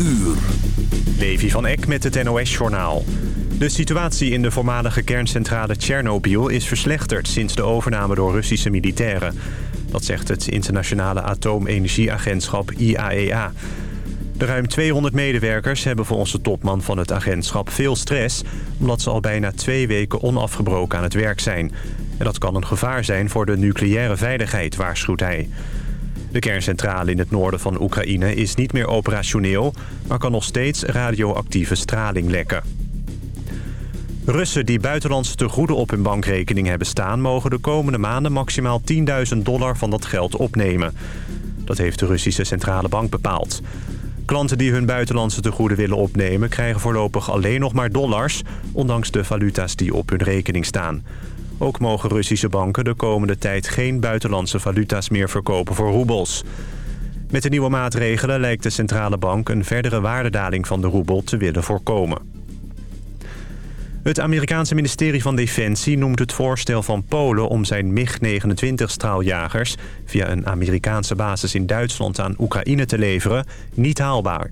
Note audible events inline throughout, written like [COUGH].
uur. Levi van Eck met het NOS-journaal. De situatie in de voormalige kerncentrale Tsjernobyl is verslechterd... sinds de overname door Russische militairen. Dat zegt het internationale atoomenergieagentschap IAEA. E de ruim 200 medewerkers hebben volgens de topman van het agentschap veel stress... omdat ze al bijna twee weken onafgebroken aan het werk zijn. En dat kan een gevaar zijn voor de nucleaire veiligheid, waarschuwt hij. De kerncentrale in het noorden van Oekraïne is niet meer operationeel... maar kan nog steeds radioactieve straling lekken. Russen die buitenlandse tegoeden op hun bankrekening hebben staan... mogen de komende maanden maximaal 10.000 dollar van dat geld opnemen. Dat heeft de Russische Centrale Bank bepaald. Klanten die hun buitenlandse tegoeden willen opnemen... krijgen voorlopig alleen nog maar dollars... ondanks de valuta's die op hun rekening staan. Ook mogen Russische banken de komende tijd geen buitenlandse valuta's meer verkopen voor roebels. Met de nieuwe maatregelen lijkt de centrale bank een verdere waardedaling van de roebel te willen voorkomen. Het Amerikaanse ministerie van Defensie noemt het voorstel van Polen... om zijn MiG-29-straaljagers via een Amerikaanse basis in Duitsland aan Oekraïne te leveren niet haalbaar.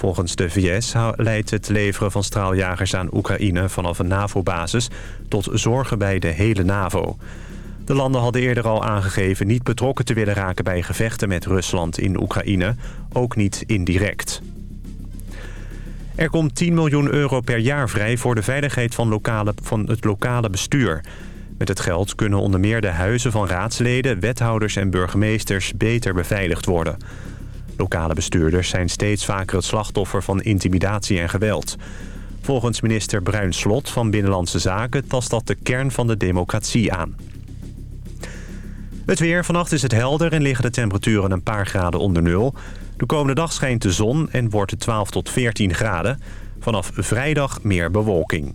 Volgens de VS leidt het leveren van straaljagers aan Oekraïne vanaf een NAVO-basis tot zorgen bij de hele NAVO. De landen hadden eerder al aangegeven niet betrokken te willen raken bij gevechten met Rusland in Oekraïne, ook niet indirect. Er komt 10 miljoen euro per jaar vrij voor de veiligheid van, lokale, van het lokale bestuur. Met het geld kunnen onder meer de huizen van raadsleden, wethouders en burgemeesters beter beveiligd worden. Lokale bestuurders zijn steeds vaker het slachtoffer van intimidatie en geweld. Volgens minister Bruin Slot van Binnenlandse Zaken tast dat de kern van de democratie aan. Het weer. Vannacht is het helder en liggen de temperaturen een paar graden onder nul. De komende dag schijnt de zon en wordt het 12 tot 14 graden. Vanaf vrijdag meer bewolking.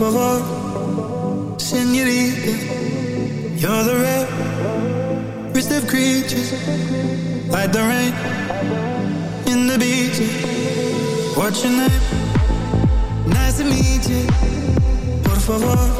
favor, senorita. You're the rarest of creatures. Like the rain in the beach, What's your name? Nice to meet you. Por favor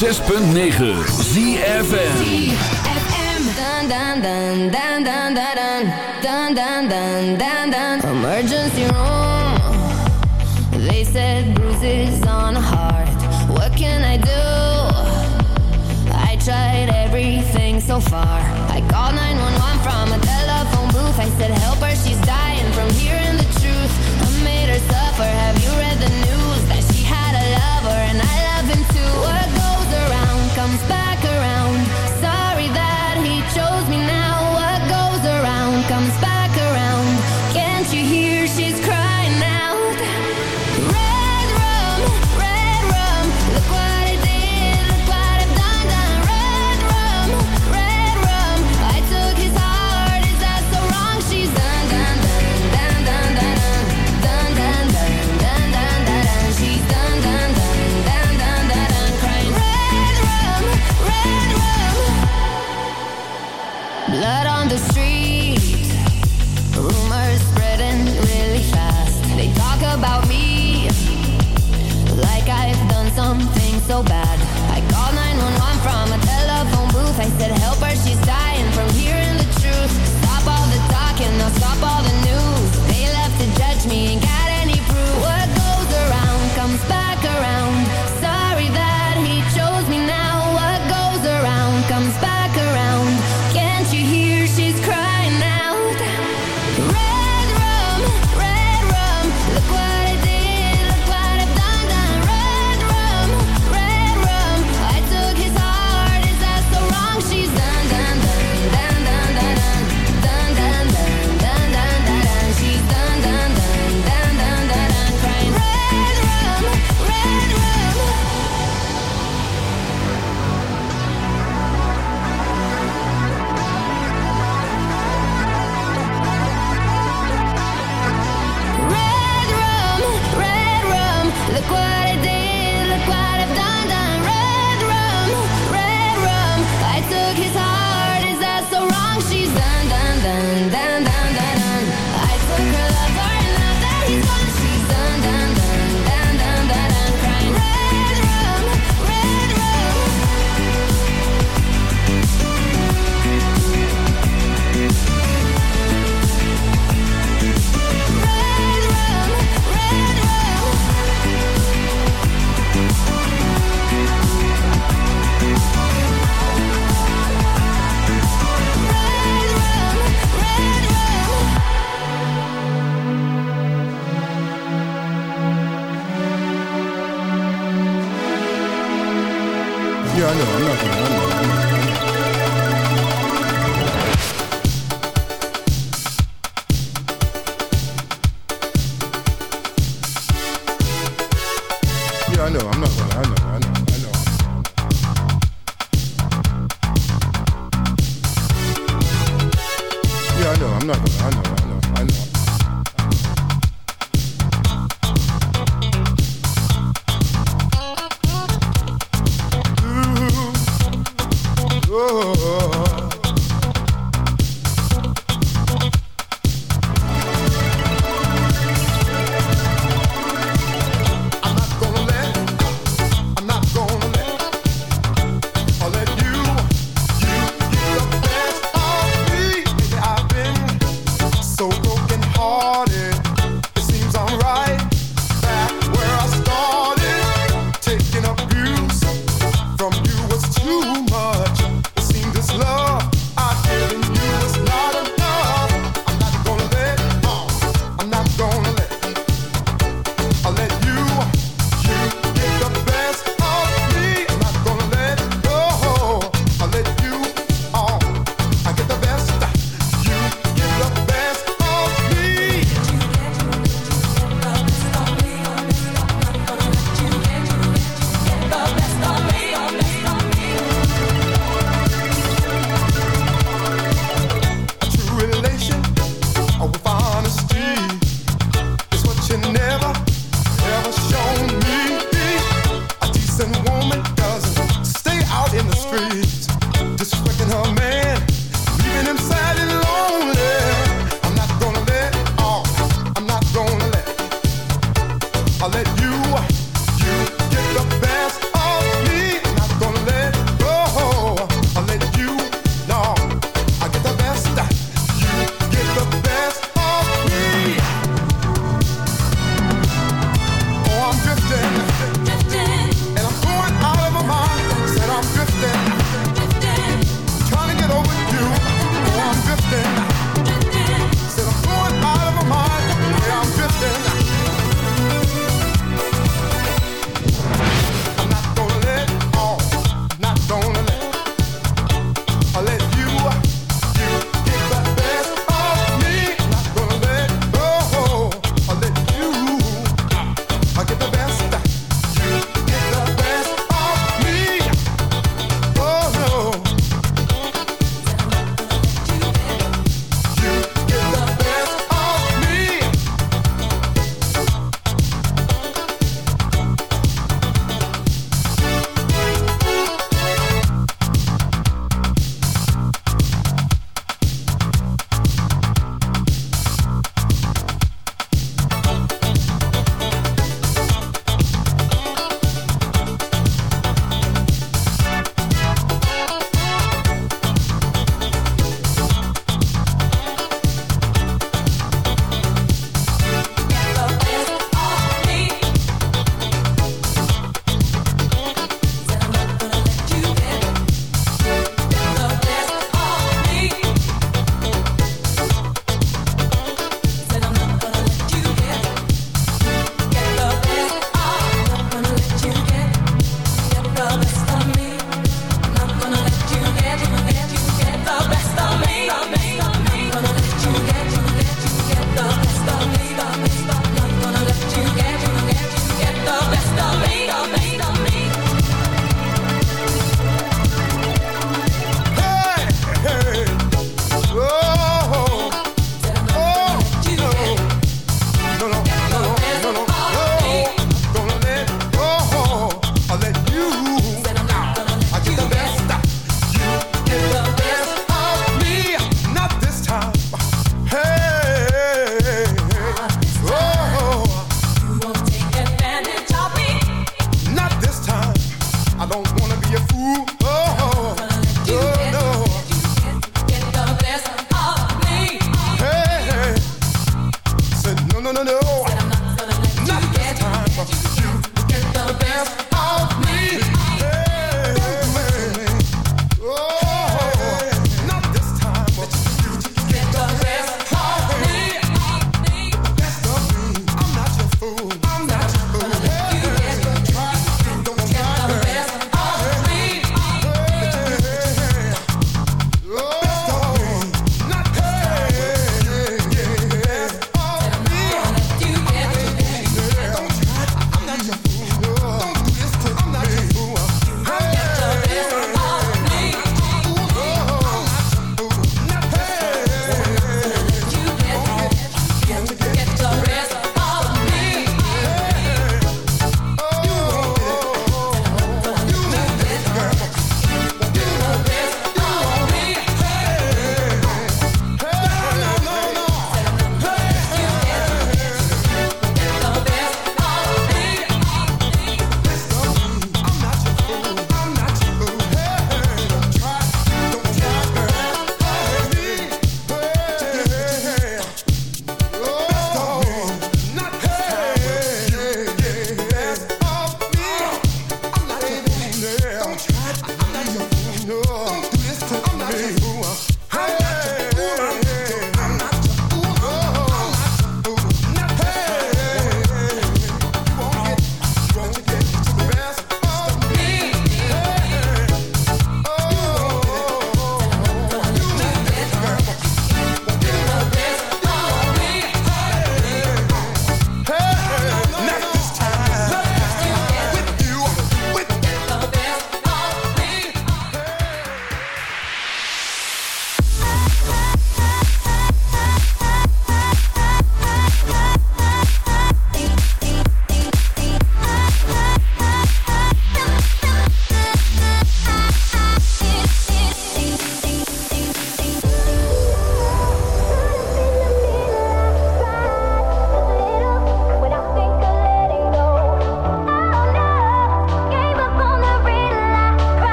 106.9 ZFN Dun, dun, dun, dun, dun, dun, dun, dun, dun, dun. Emergency room. They said bruises on heart. What can I do? I tried everything so far. I called 911 from a telephone booth. I said help her, she's dying from hearing the truth. I made her suffer, have you read the news?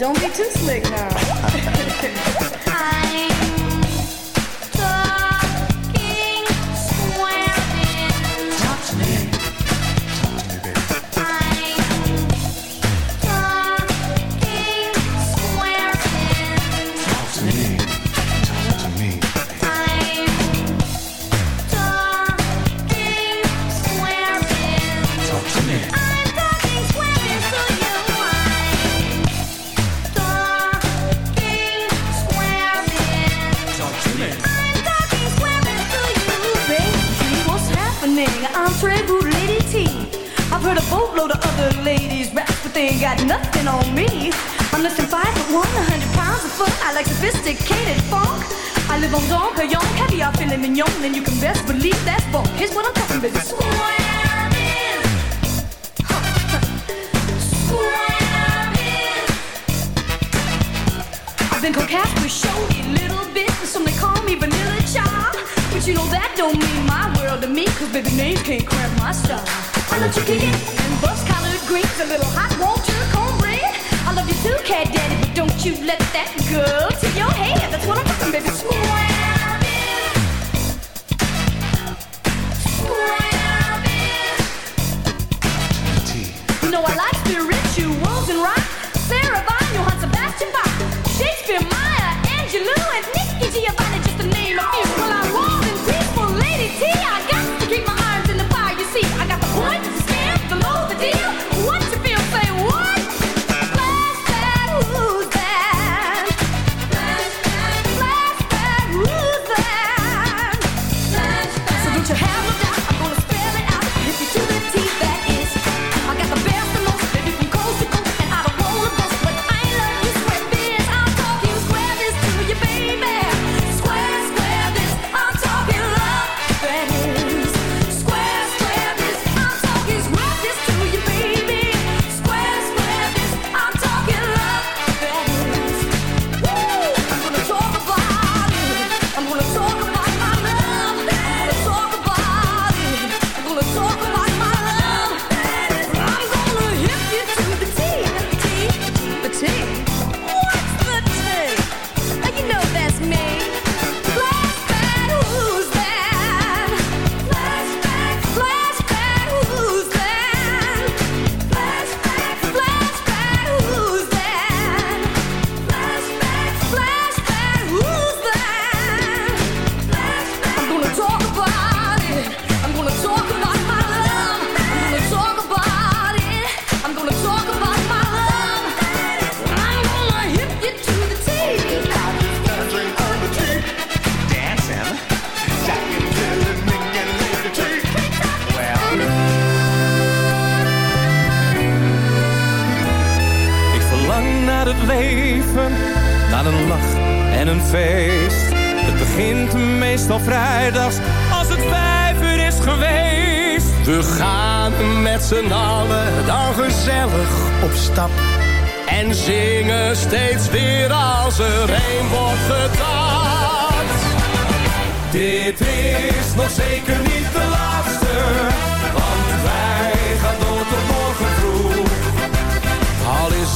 Don't be too slick now. [LAUGHS]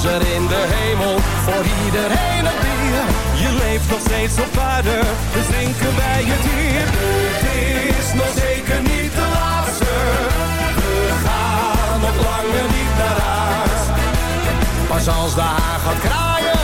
er in de hemel voor iedereen een bier. Je leeft nog steeds op aarde, dus denken bij het hier. Het is nog zeker niet de laatste. We gaan nog langer niet naar huis. Pas als de haar gaat kraaien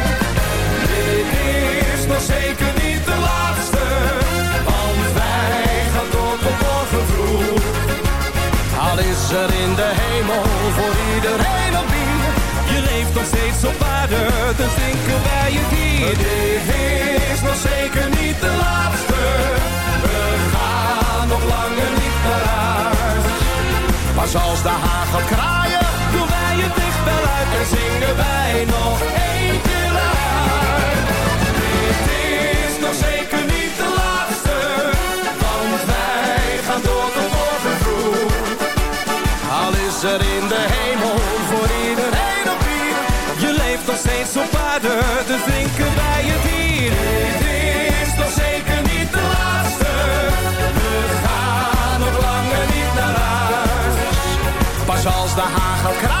Dit is nog zeker niet de laatste, want wij gaan door tot morgen vroeg. Al is er in de hemel voor iedereen op bier, je leeft nog steeds op aarde, dus denken wij je niet. Dit is nog zeker niet de laatste, we gaan nog langer niet naar huis. zoals als de haag gaat kraaien, doen wij het dicht wel uit en zingen wij nog één is er in de hemel voor iedereen op hier. Je leeft nog steeds op aarde, te drinken bij je hier. Het is toch zeker niet de laatste. We gaan nog langer niet naar huis. Pas als de haag gaat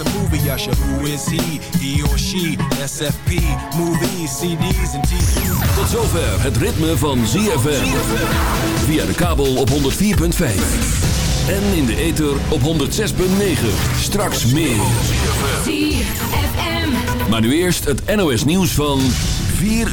A movie usher, who is he? He or she? SFP, movies, CDs en TV's. Tot zover het ritme van ZFM. Via de kabel op 104.5. En in de ether op 106.9. Straks meer. ZFM. Maar nu eerst het NOS nieuws van 4 uur.